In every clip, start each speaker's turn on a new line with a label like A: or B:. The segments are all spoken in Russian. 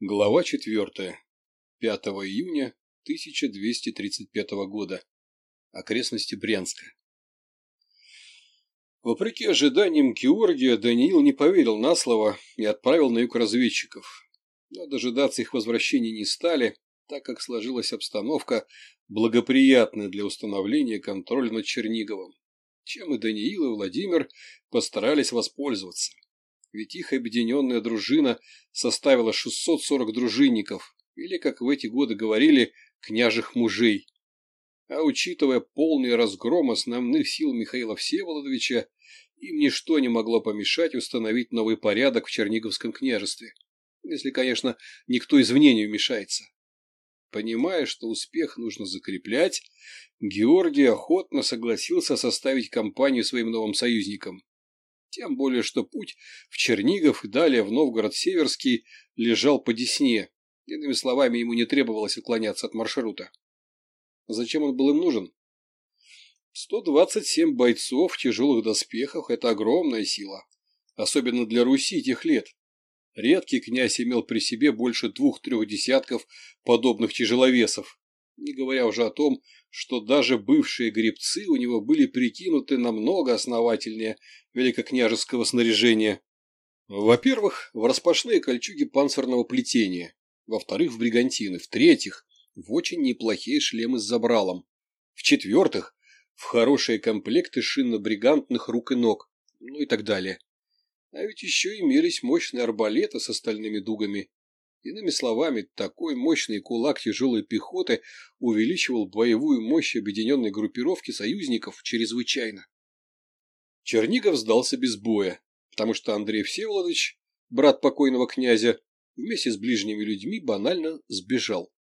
A: Глава 4. 5 июня 1235 года. Окрестности Брянска. Вопреки ожиданиям Георгия, Даниил не поверил на слово и отправил на юг разведчиков. Но дожидаться их возвращения не стали, так как сложилась обстановка, благоприятная для установления контроля над Черниговым, чем и Даниил, и Владимир постарались воспользоваться ведь их объединенная дружина составила 640 дружинников, или, как в эти годы говорили, княжих мужей. А учитывая полный разгром основных сил Михаила Всеволодовича, им ничто не могло помешать установить новый порядок в Черниговском княжестве. Если, конечно, никто извне не вмешается. Понимая, что успех нужно закреплять, Георгий охотно согласился составить компанию своим новым союзникам тем более что путь в Чернигов и далее в Новгород-Северский лежал по десне. Иными словами, ему не требовалось отклоняться от маршрута. Зачем он был им нужен? 127 бойцов в тяжелых доспехах – это огромная сила, особенно для Руси тех лет. Редкий князь имел при себе больше двух-трех десятков подобных тяжеловесов не говоря уже о том, что даже бывшие гребцы у него были прикинуты намного основательнее великокняжеского снаряжения. Во-первых, в распашные кольчуги панцирного плетения, во-вторых, в бригантины, в-третьих, в очень неплохие шлемы с забралом, в-четвертых, в хорошие комплекты шинно-бригантных рук и ног, ну и так далее. А ведь еще имелись мощные арбалеты с остальными дугами. Иными словами, такой мощный кулак тяжелой пехоты увеличивал боевую мощь объединенной группировки союзников чрезвычайно. Чернигов сдался без боя, потому что Андрей Всеволодович, брат покойного князя, вместе с ближними людьми банально сбежал.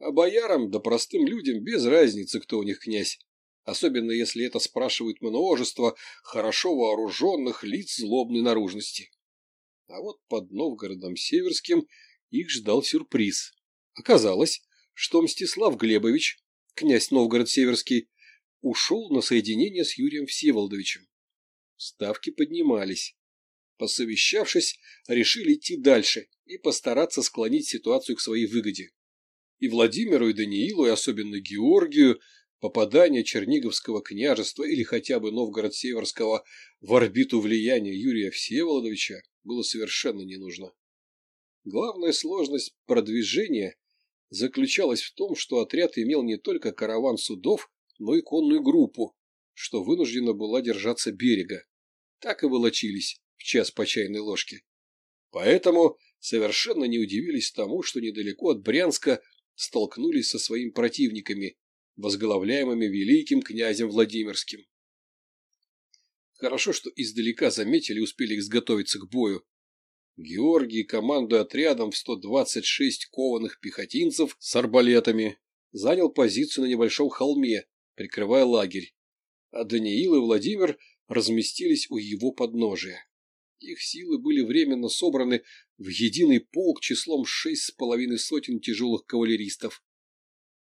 A: А боярам да простым людям без разницы, кто у них князь, особенно если это спрашивает множество хорошо вооруженных лиц злобной наружности. А вот под Новгородом Северским – их ждал сюрприз. Оказалось, что Мстислав Глебович, князь Новгород-Северский, ушел на соединение с Юрием Всеволодовичем. Ставки поднимались. Посовещавшись, решили идти дальше и постараться склонить ситуацию к своей выгоде. И Владимиру, и Даниилу, и особенно Георгию, попадание Черниговского княжества или хотя бы Новгород-Северского в орбиту влияния Юрия Всеволодовича было совершенно не нужно. Главная сложность продвижения заключалась в том, что отряд имел не только караван судов, но и конную группу, что вынуждена была держаться берега. Так и волочились в час по чайной ложке. Поэтому совершенно не удивились тому, что недалеко от Брянска столкнулись со своими противниками, возглавляемыми великим князем Владимирским. Хорошо, что издалека заметили и успели изготовиться к бою, Георгий, командуя отрядом в 126 кованых пехотинцев с арбалетами, занял позицию на небольшом холме, прикрывая лагерь, а Даниил и Владимир разместились у его подножия. Их силы были временно собраны в единый полк числом шесть с половиной сотен тяжелых кавалеристов.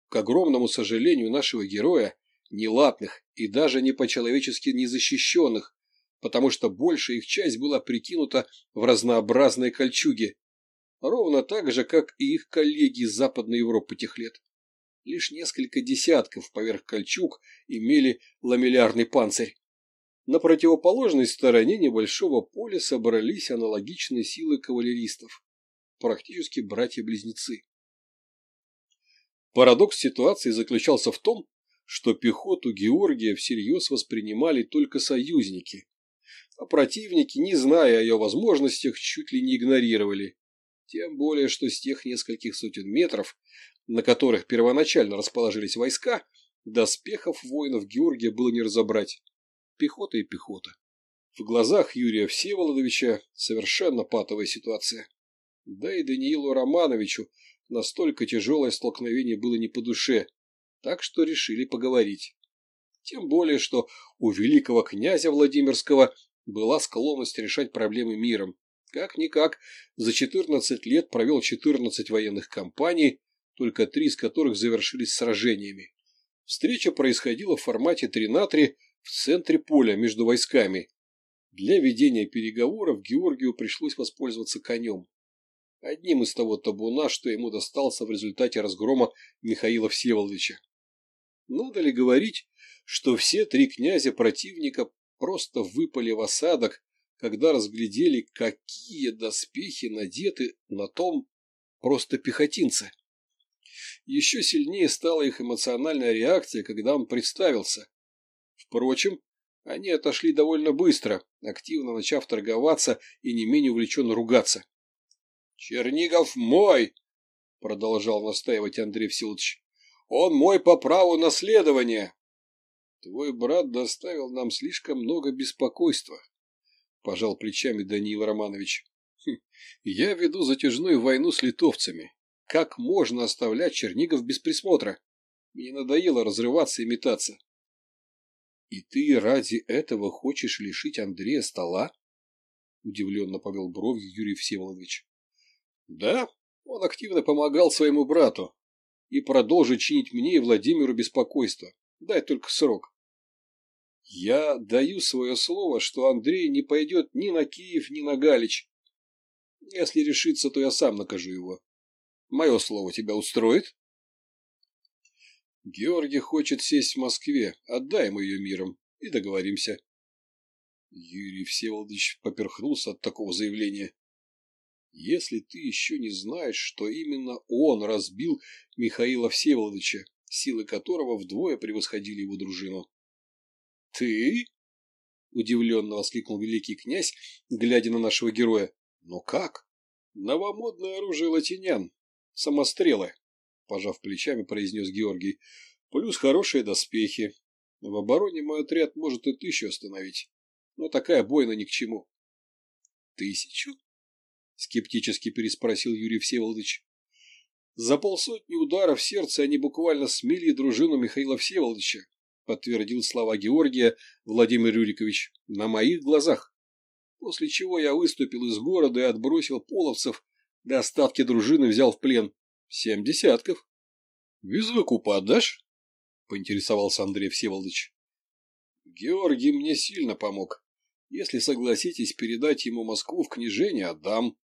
A: К огромному сожалению нашего героя, нелатных и даже не по-человечески незащищенных, потому что большая их часть была прикинута в разнообразные кольчуги, ровно так же, как и их коллеги из Западной Европы тех лет. Лишь несколько десятков поверх кольчуг имели ламеллярный панцирь. На противоположной стороне небольшого поля собрались аналогичные силы кавалеристов, практически братья-близнецы. Парадокс ситуации заключался в том, что пехоту Георгия всерьез воспринимали только союзники, а противники, не зная о ее возможностях, чуть ли не игнорировали. Тем более, что с тех нескольких сотен метров, на которых первоначально расположились войска, доспехов воинов Георгия было не разобрать. Пехота и пехота. В глазах Юрия Всеволодовича совершенно патовая ситуация. Да и Даниилу Романовичу настолько тяжелое столкновение было не по душе, так что решили поговорить. Тем более, что у великого князя Владимирского была склонность решать проблемы миром. Как-никак, за 14 лет провел 14 военных кампаний, только три из которых завершились сражениями. Встреча происходила в формате 3 на 3 в центре поля между войсками. Для ведения переговоров Георгию пришлось воспользоваться конем. Одним из того табуна, что ему достался в результате разгрома Михаила Всеволодовича. Надо ли говорить, что все три князя противника просто выпали в осадок, когда разглядели, какие доспехи надеты на том просто пехотинце. Еще сильнее стала их эмоциональная реакция, когда он представился. Впрочем, они отошли довольно быстро, активно начав торговаться и не менее увлеченно ругаться. «Чернигов мой!» — продолжал настаивать Андрей Всеволодович. «Он мой по праву наследования!» Твой брат доставил нам слишком много беспокойства, — пожал плечами Даниил Романович. Хм, я веду затяжную войну с литовцами. Как можно оставлять Чернигов без присмотра? Мне надоело разрываться и метаться. «И ты ради этого хочешь лишить Андрея стола?» Удивленно повел бровью Юрий Всеволодович. «Да, он активно помогал своему брату и продолжит чинить мне и Владимиру беспокойство. Дай только срок. Я даю свое слово, что Андрей не пойдет ни на Киев, ни на Галич. Если решится, то я сам накажу его. Мое слово тебя устроит? Георгий хочет сесть в Москве. Отдай ему ее миром и договоримся. Юрий Всеволодович поперхнулся от такого заявления. Если ты еще не знаешь, что именно он разбил Михаила Всеволодовича, силы которого вдвое превосходили его дружину, ты? Удивленно воскликнул великий князь, глядя на нашего героя. Но как? Новомодное оружие латинян. Самострелы, пожав плечами, произнес Георгий. Плюс хорошие доспехи. В обороне мой отряд может и тысячу остановить. Но такая бойна ни к чему. Тысячу? Скептически переспросил Юрий Всеволодович. За полсотни ударов сердца они буквально смели дружину Михаила Всеволодовича, подтвердил слова Георгия Владимир Рюрикович, на моих глазах. После чего я выступил из города и отбросил половцев, до остатки дружины взял в плен. Семь десятков. — Без выкупа, отдашь? — поинтересовался Андрей Всеволодович. — Георгий мне сильно помог. Если согласитесь передать ему Москву в княжение, отдам.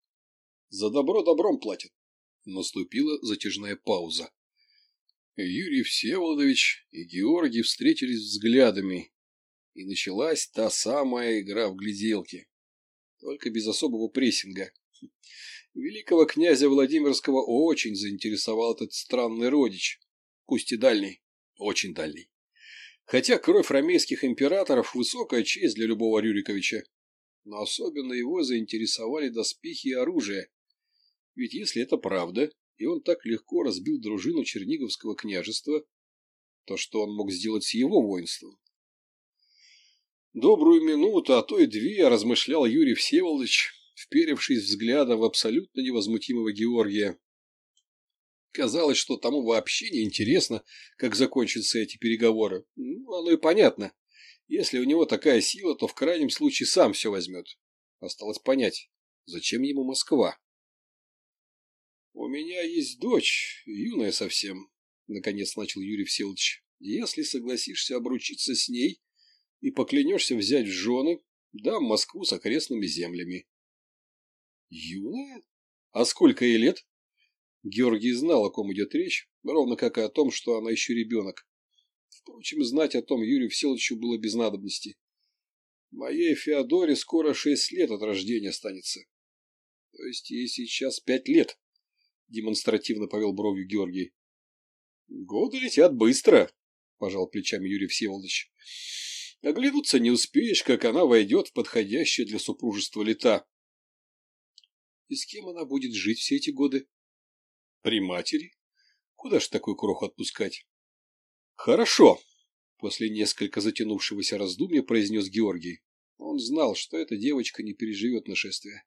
A: За добро добром платят. Наступила затяжная пауза. Юрий Всеволодович и Георгий встретились взглядами, и началась та самая игра в гляделки, только без особого прессинга. Великого князя Владимирского очень заинтересовал этот странный родич, пусть и дальний, очень дальний. Хотя кровь ромейских императоров – высокая честь для любого Рюриковича, но особенно его заинтересовали доспехи и оружие. Ведь если это правда, и он так легко разбил дружину Черниговского княжества, то что он мог сделать с его воинством? Добрую минуту, а то и две, размышлял Юрий Всеволодович, вперевшись взглядом в абсолютно невозмутимого Георгия. Казалось, что тому вообще не интересно, как закончатся эти переговоры. Ну, оно и понятно. Если у него такая сила, то в крайнем случае сам все возьмет. Осталось понять, зачем ему Москва. У меня есть дочь, юная совсем, — наконец начал Юрий Всеволодович. Если согласишься обручиться с ней и поклянешься взять в жены, дам Москву с окрестными землями. Юная? А сколько ей лет? Георгий знал, о ком идет речь, ровно как и о том, что она еще ребенок. Впрочем, знать о том Юрию Всеволодовичу было без надобности. Моей Феодоре скоро шесть лет от рождения останется. То есть ей сейчас пять лет демонстративно повел бровью Георгий. «Годы летят быстро», — пожал плечами Юрий Всеволодович. «Оглянуться не успеешь, как она войдет в подходящее для супружества лета». «И с кем она будет жить все эти годы?» «При матери. Куда ж такой крох отпускать?» «Хорошо», — после несколько затянувшегося раздумья произнес Георгий. Он знал, что эта девочка не переживет нашествие.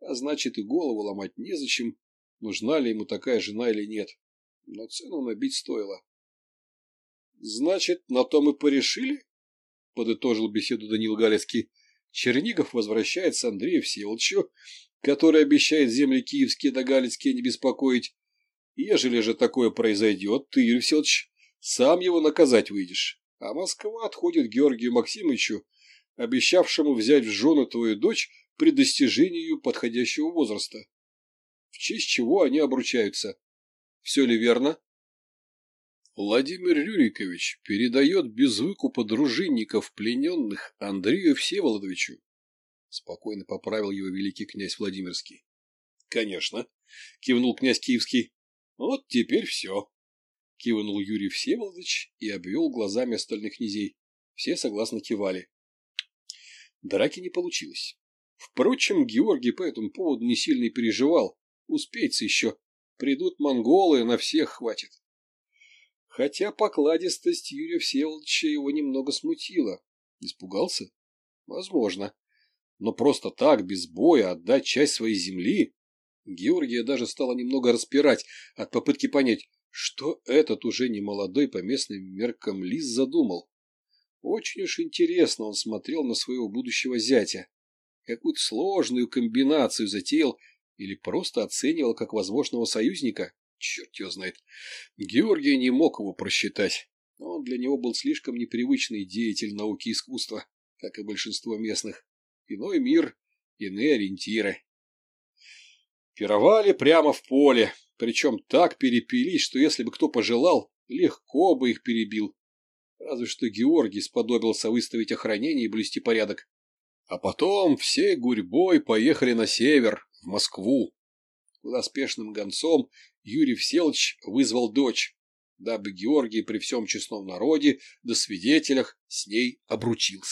A: А значит, и голову ломать незачем, нужна ли ему такая жена или нет. Но цену набить стоило. «Значит, на том и порешили?» — подытожил беседу Данил Галецкий. «Чернигов возвращается Андрею Всеволодовичу, который обещает земли киевские да галицкие не беспокоить. Ежели же такое произойдет, ты, Юрий Всеволодович, сам его наказать выйдешь. А Москва отходит Георгию Максимовичу, обещавшему взять в жены твою дочь при достижении подходящего возраста в честь чего они обручаются. Все ли верно? Владимир Рюрикович передает без выкупа дружинников плененных Андрею Всеволодовичу. Спокойно поправил его великий князь Владимирский. Конечно, кивнул князь Киевский. Вот теперь все. Кивнул Юрий Всеволодович и обвел глазами остальных князей. Все согласно кивали. Драки не получилось. Впрочем, Георгий по этому поводу не сильно переживал успеется еще. Придут монголы, на всех хватит. Хотя покладистость Юрия Всеволодовича его немного смутила. Испугался? Возможно. Но просто так, без боя, отдать часть своей земли? Георгия даже стала немного распирать от попытки понять, что этот уже не молодой по местным меркам лис задумал. Очень уж интересно он смотрел на своего будущего зятя. Какую-то сложную комбинацию затеял или просто оценивал как возможного союзника? Черт его знает. Георгий не мог его просчитать. Он для него был слишком непривычный деятель науки и искусства, как и большинство местных. Иной мир, иные ориентиры. Пировали прямо в поле, причем так перепились, что если бы кто пожелал, легко бы их перебил. Разве что Георгий сподобился выставить охранение и блюсти порядок. А потом все гурьбой поехали на север, в Москву. Подоспешным гонцом Юрий Вселыч вызвал дочь, дабы Георгий при всем честном народе до свидетелях с ней обручился.